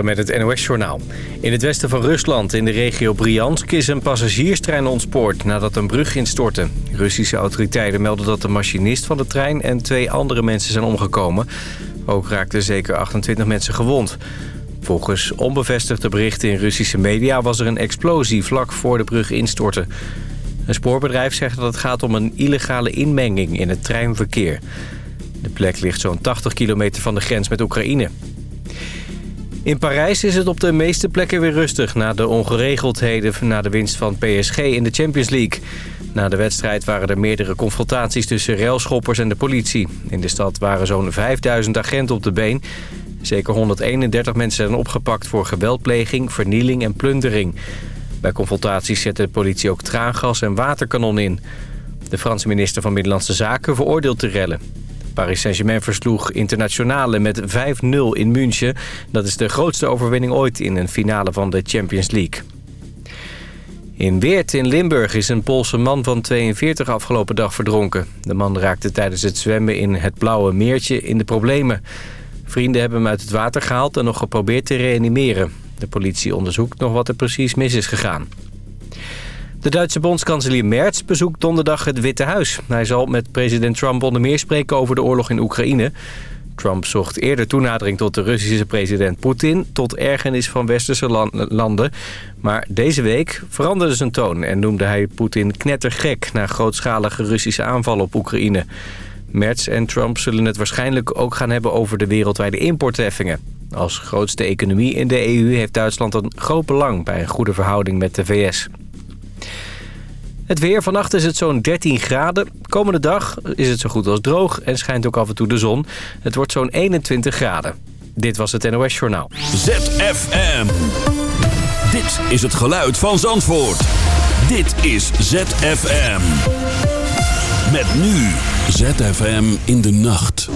Met het NOS-journaal. In het westen van Rusland, in de regio Briansk, is een passagierstrein ontspoord nadat een brug instortte. Russische autoriteiten melden dat de machinist van de trein en twee andere mensen zijn omgekomen. Ook raakten zeker 28 mensen gewond. Volgens onbevestigde berichten in Russische media was er een explosie vlak voor de brug instortte. Een spoorbedrijf zegt dat het gaat om een illegale inmenging in het treinverkeer. De plek ligt zo'n 80 kilometer van de grens met Oekraïne. In Parijs is het op de meeste plekken weer rustig... na de ongeregeldheden na de winst van PSG in de Champions League. Na de wedstrijd waren er meerdere confrontaties tussen railschoppers en de politie. In de stad waren zo'n 5000 agenten op de been. Zeker 131 mensen zijn opgepakt voor geweldpleging, vernieling en plundering. Bij confrontaties zette de politie ook traangas en waterkanon in. De Franse minister van Middellandse Zaken veroordeelt de rellen. Paris Saint-Germain versloeg internationale met 5-0 in München. Dat is de grootste overwinning ooit in een finale van de Champions League. In Weert in Limburg is een Poolse man van 42 afgelopen dag verdronken. De man raakte tijdens het zwemmen in het Blauwe Meertje in de problemen. Vrienden hebben hem uit het water gehaald en nog geprobeerd te reanimeren. De politie onderzoekt nog wat er precies mis is gegaan. De Duitse bondskanselier Merz bezoekt donderdag het Witte Huis. Hij zal met president Trump onder meer spreken over de oorlog in Oekraïne. Trump zocht eerder toenadering tot de Russische president Poetin... tot ergernis van westerse landen. Maar deze week veranderde zijn toon en noemde hij Poetin knettergek... na grootschalige Russische aanvallen op Oekraïne. Merz en Trump zullen het waarschijnlijk ook gaan hebben over de wereldwijde importheffingen. Als grootste economie in de EU heeft Duitsland een groot belang bij een goede verhouding met de VS. Het weer. Vannacht is het zo'n 13 graden. Komende dag is het zo goed als droog en schijnt ook af en toe de zon. Het wordt zo'n 21 graden. Dit was het NOS Journaal. ZFM. Dit is het geluid van Zandvoort. Dit is ZFM. Met nu ZFM in de nacht.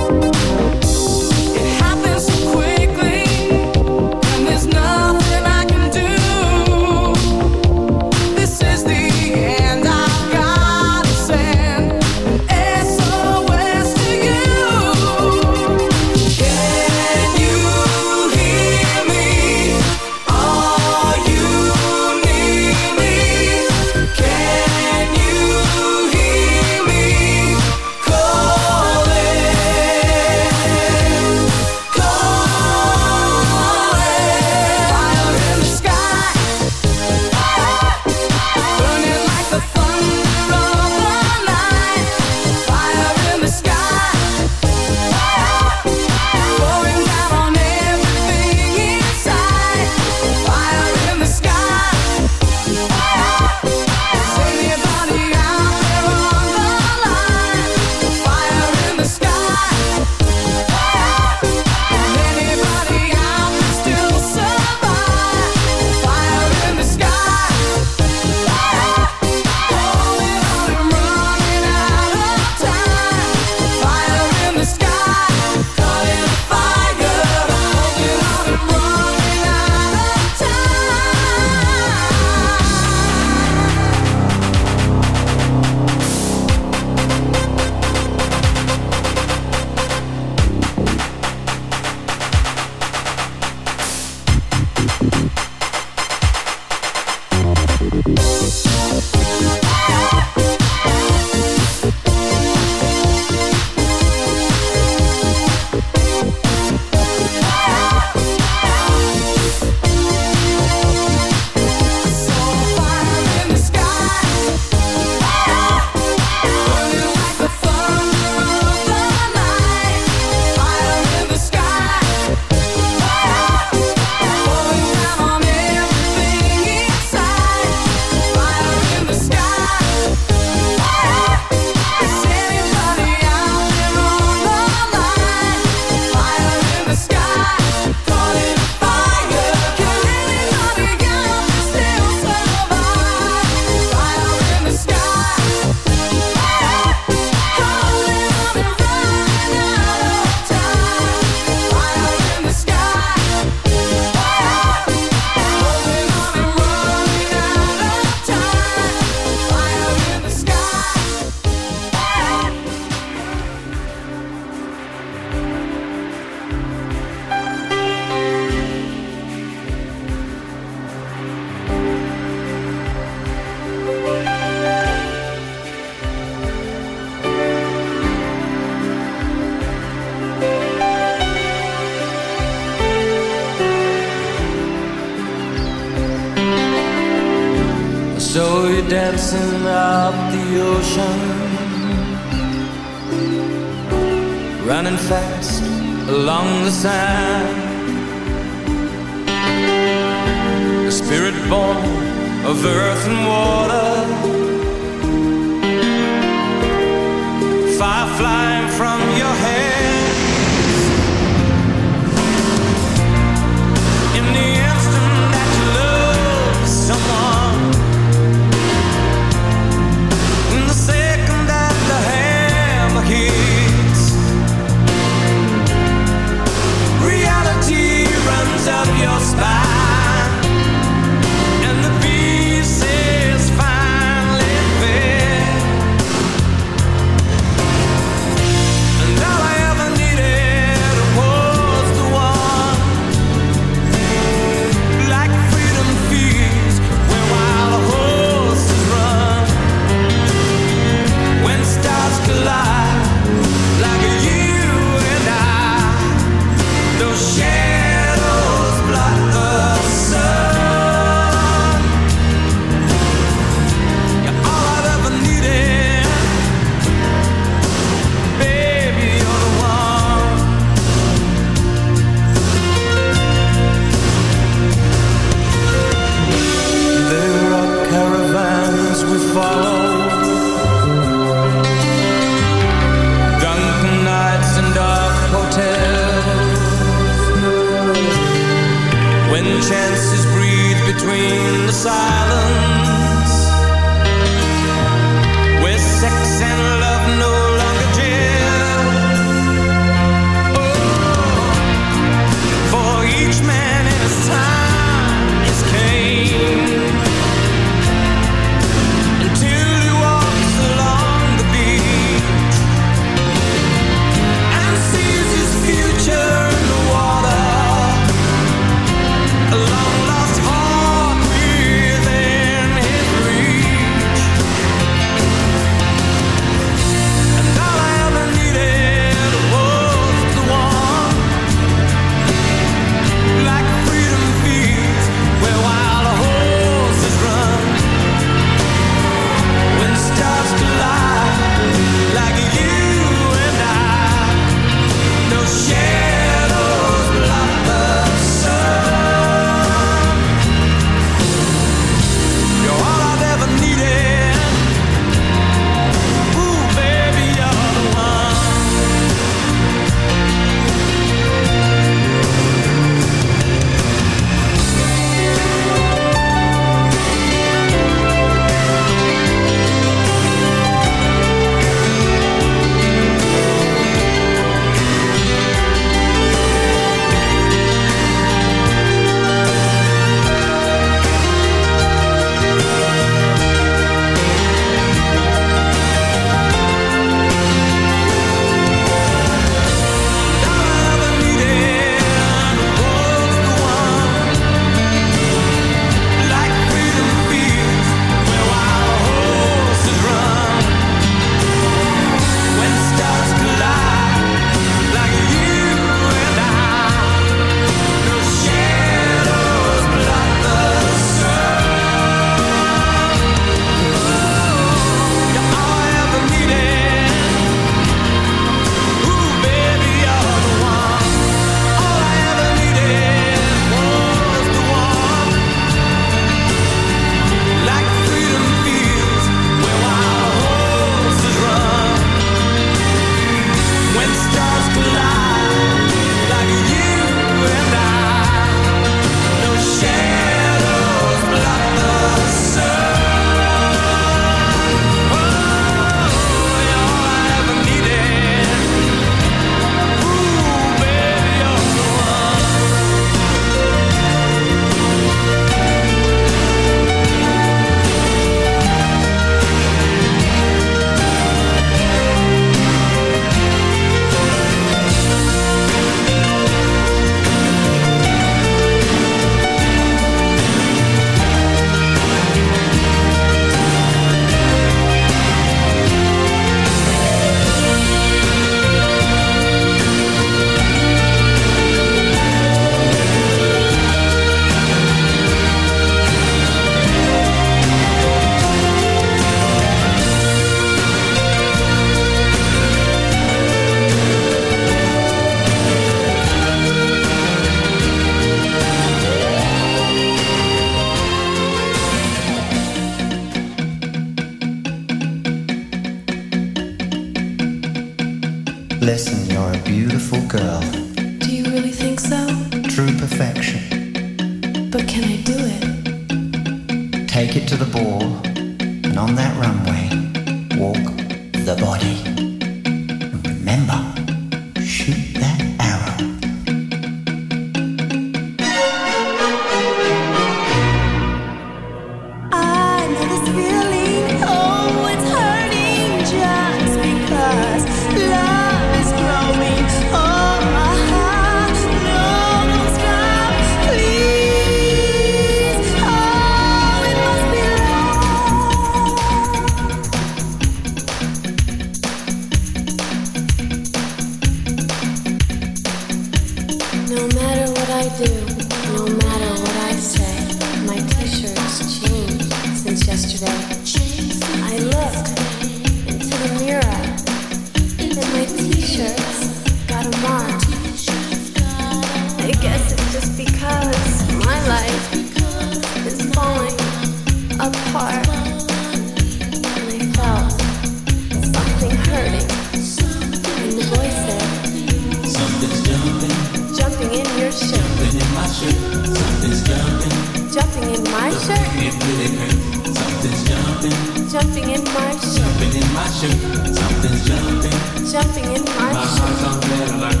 Jumping in my shirt, something's jumping. Jumping in my shirt. It really hurts. Something's jumping. Jumping in my shirt. Jumping in my shirt. Something's jumping. Jumping in my, shirt. My heart's on red alert.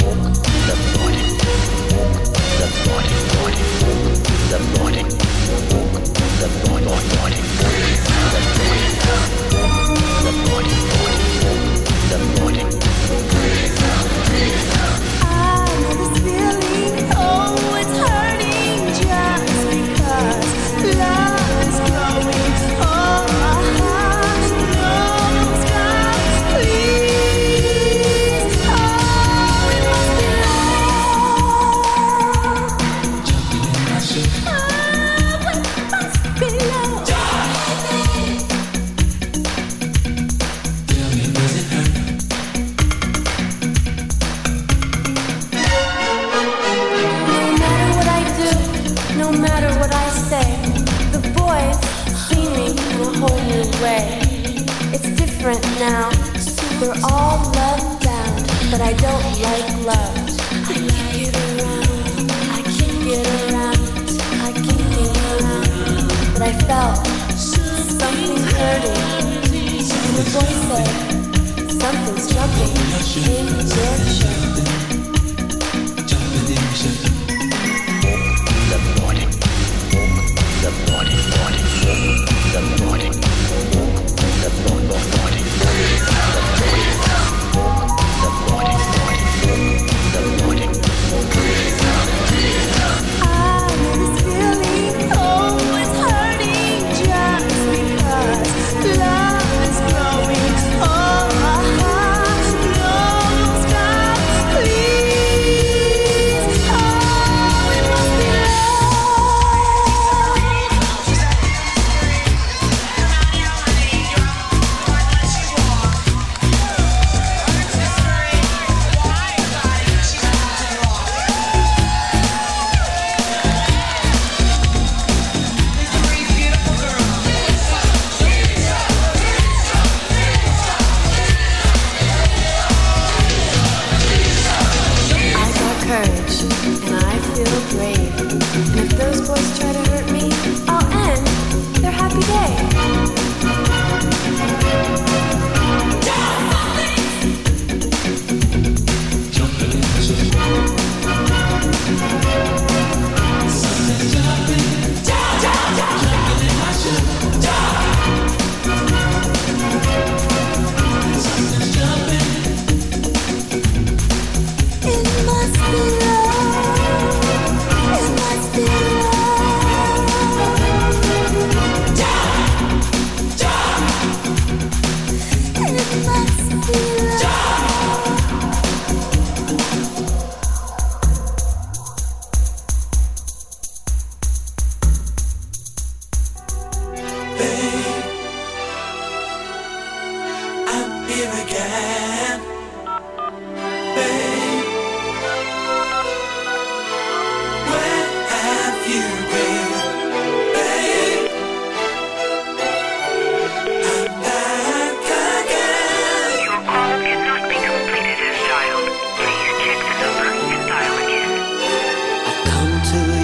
Walk the body. Walk the body. Body. Walk the body. Walk the body. Body. The. but I don't like love. I can't get around. I can't get around. I can't get around. But I felt something hurting. And the voice said, something's jumping in. Jumping in the morning. The the.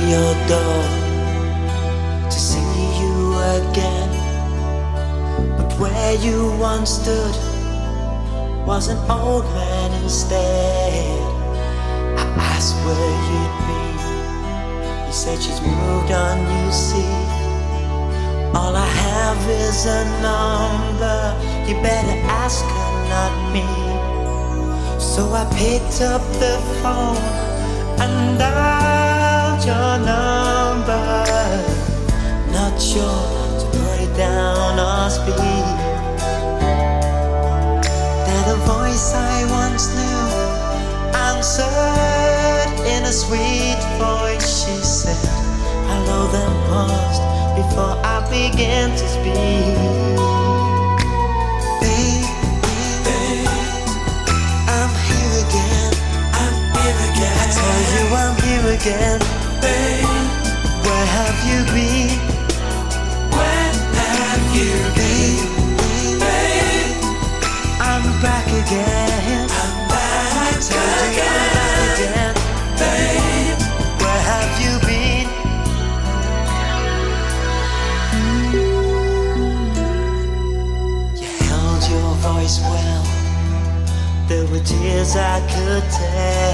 your door to see you again. But where you once stood was an old man instead. I asked where you'd be. You said she's moved on, you see. All I have is a number. You better ask her, not me. So I picked up the phone and I your number. Not sure to put it down or speak. Then a voice I once knew answered in a sweet voice. She said, Hello, then paused before I began to speak. Babe, I'm here again. I'm here again. I tell you I'm here again. Babe, where have you been? Where have you been? Babe, I'm back again. I'm back I tell you I'm back again. Babe, where have you been? You held your voice well. There were tears I could tell.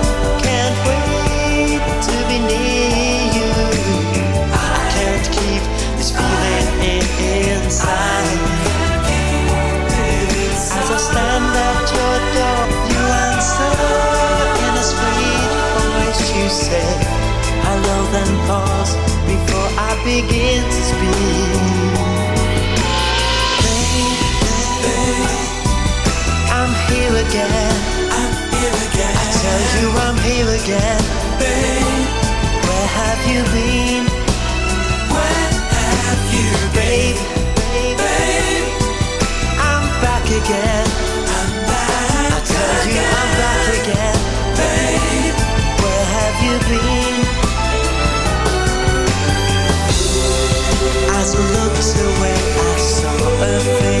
again. Babe, where have you been? Where have you been? Babe, babe, I'm back again. I'm back. I tell you I'm back again. Babe, where have you been? As I looked away, I saw a face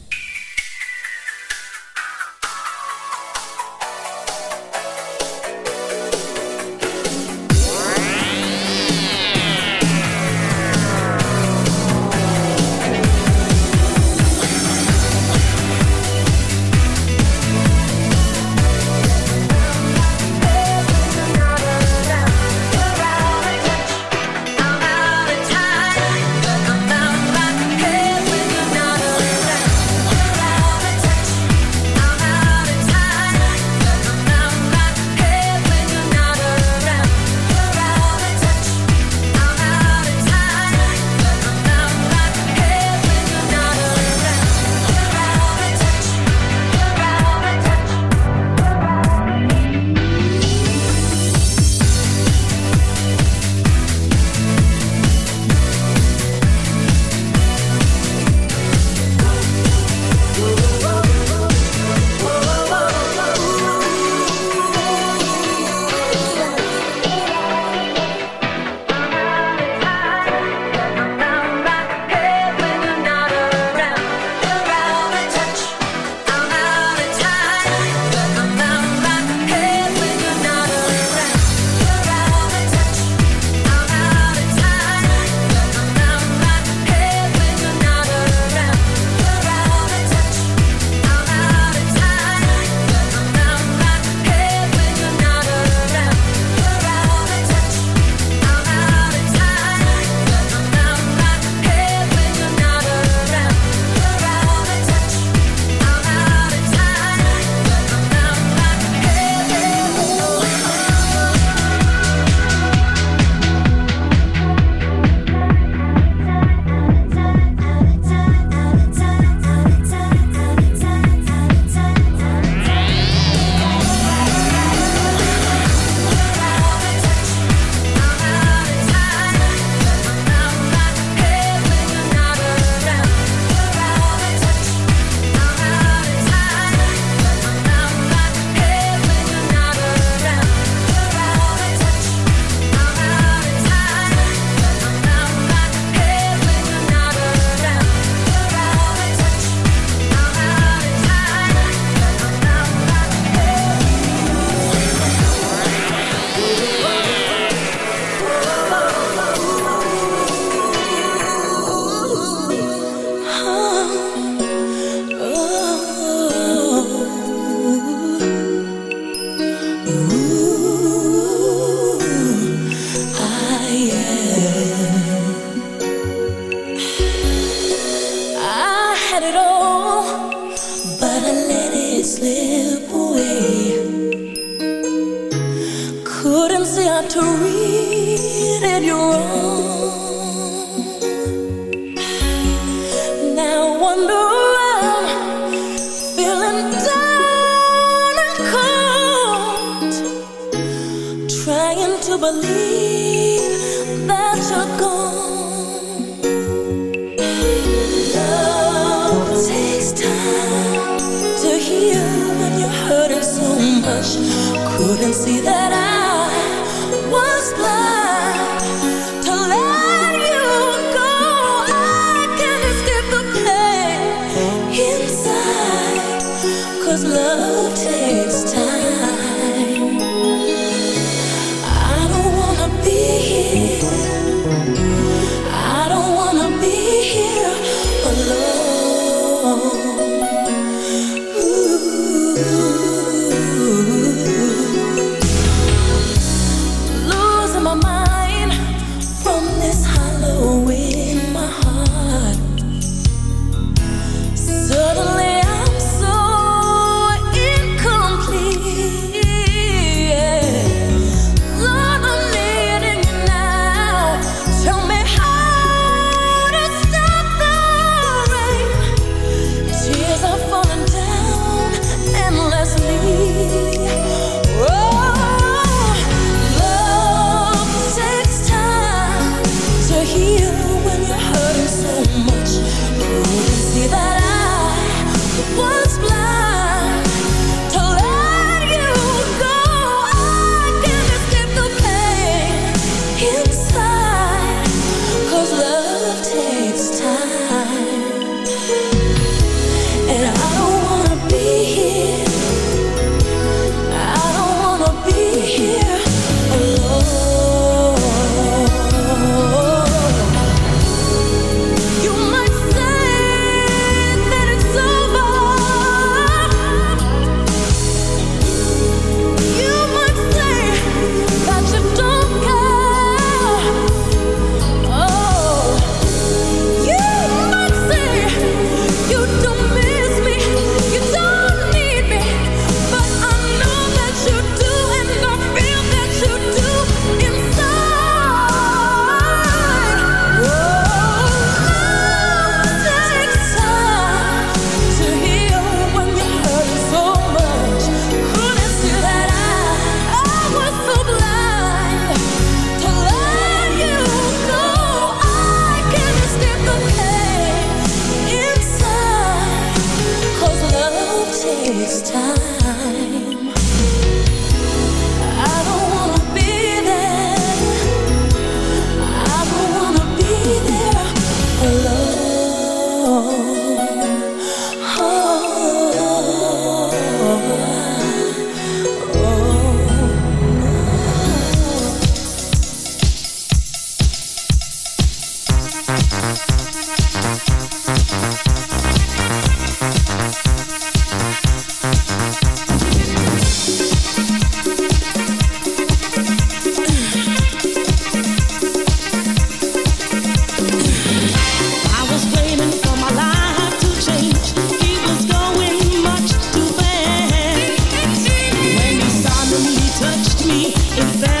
Couldn't see how to read it wrong. if that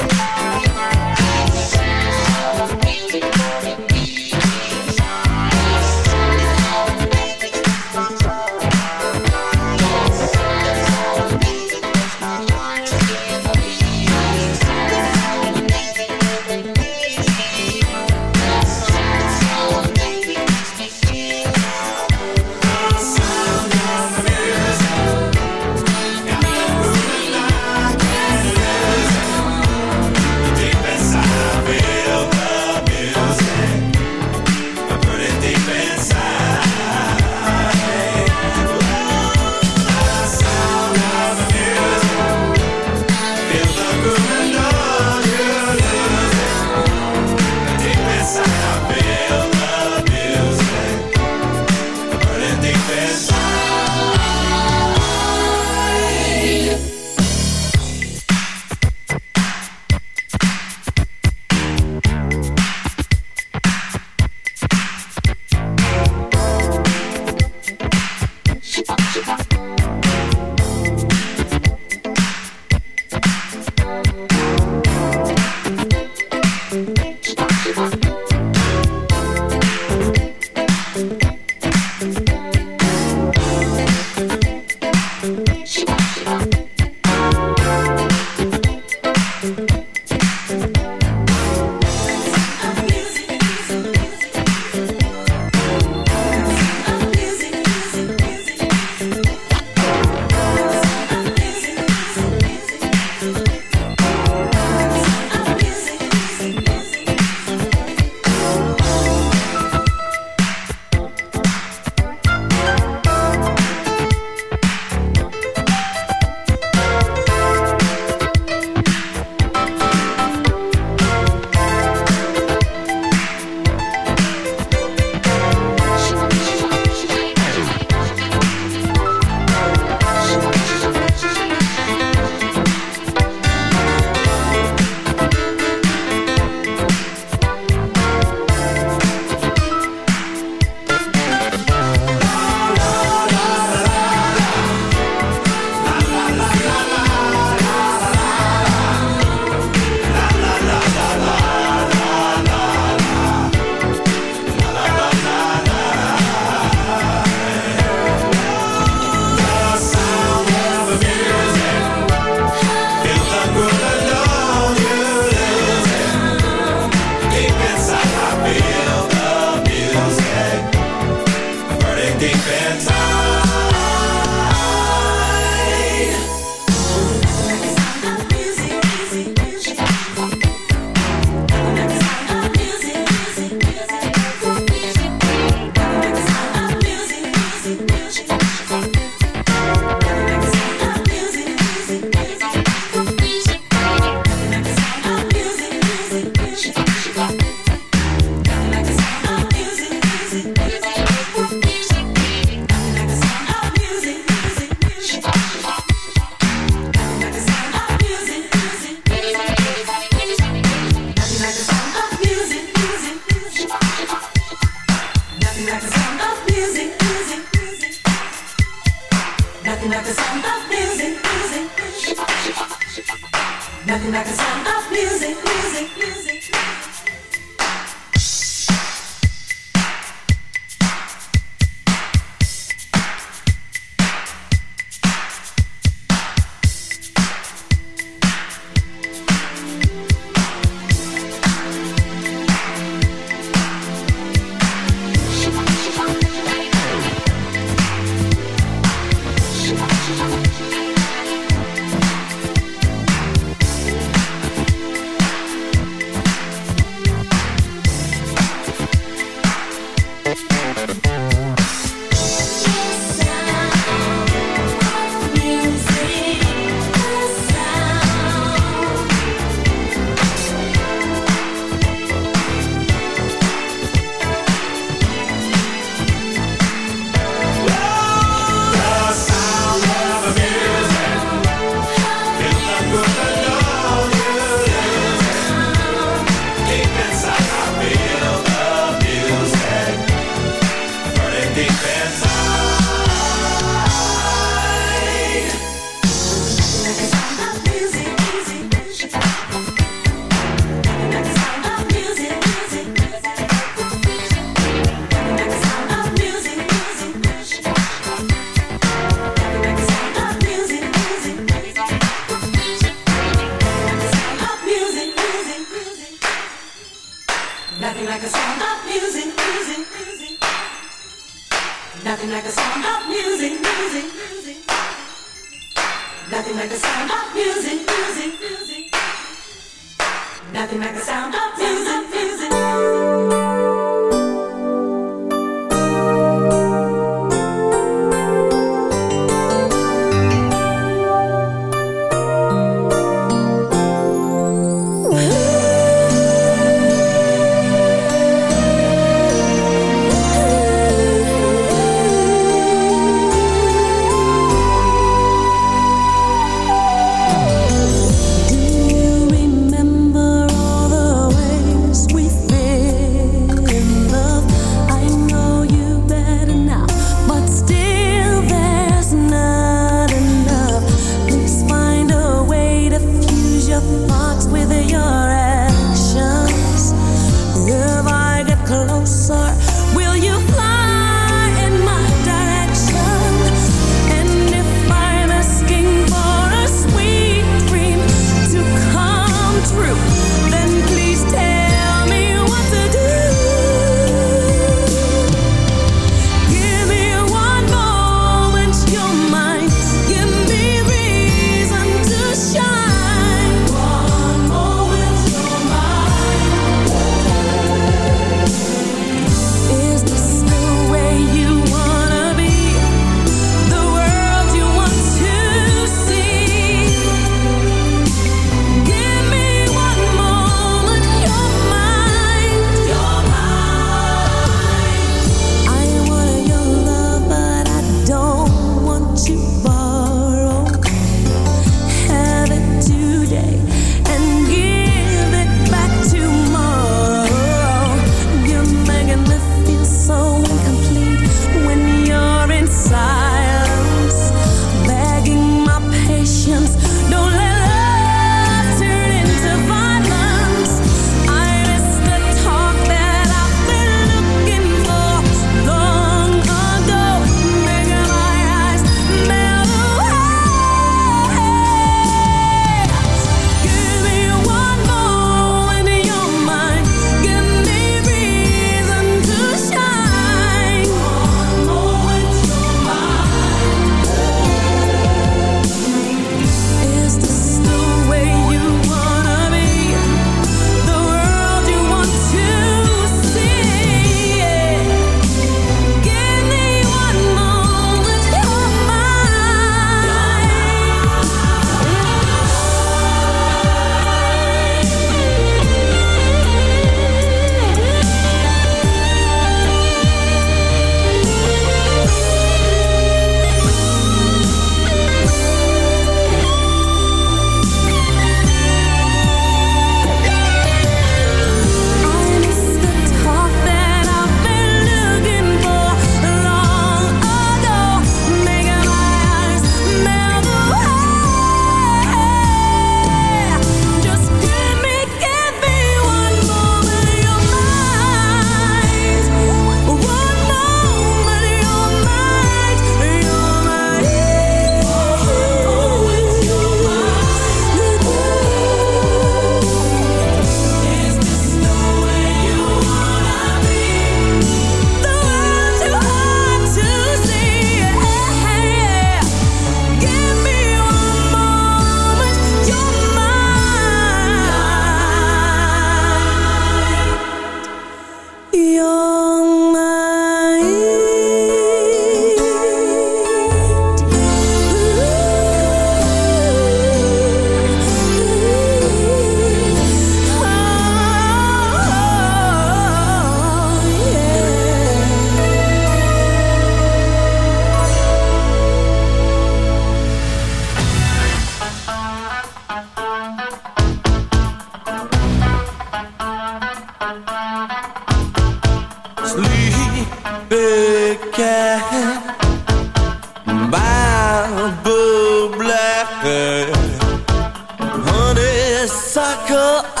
miracle I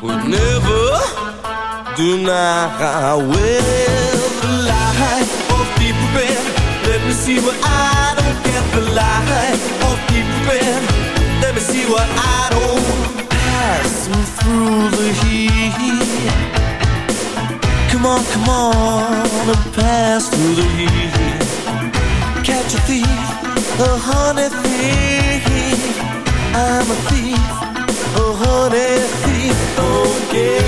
would never deny. Well, the light of deep red, let me see what I don't get. The light of deep red, let me see what I don't. Passing through the heat. Come on, come on, and pass through the heat. Catch a thief, a honey thief I'm a thief, oh honey thief, don't.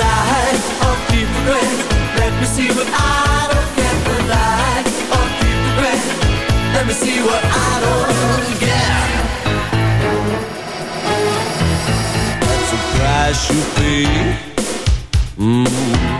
Light of let me see what I don't get. The light of let me see what I don't get. You pay. Mm.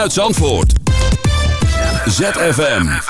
uit Zandvoort. ZFM.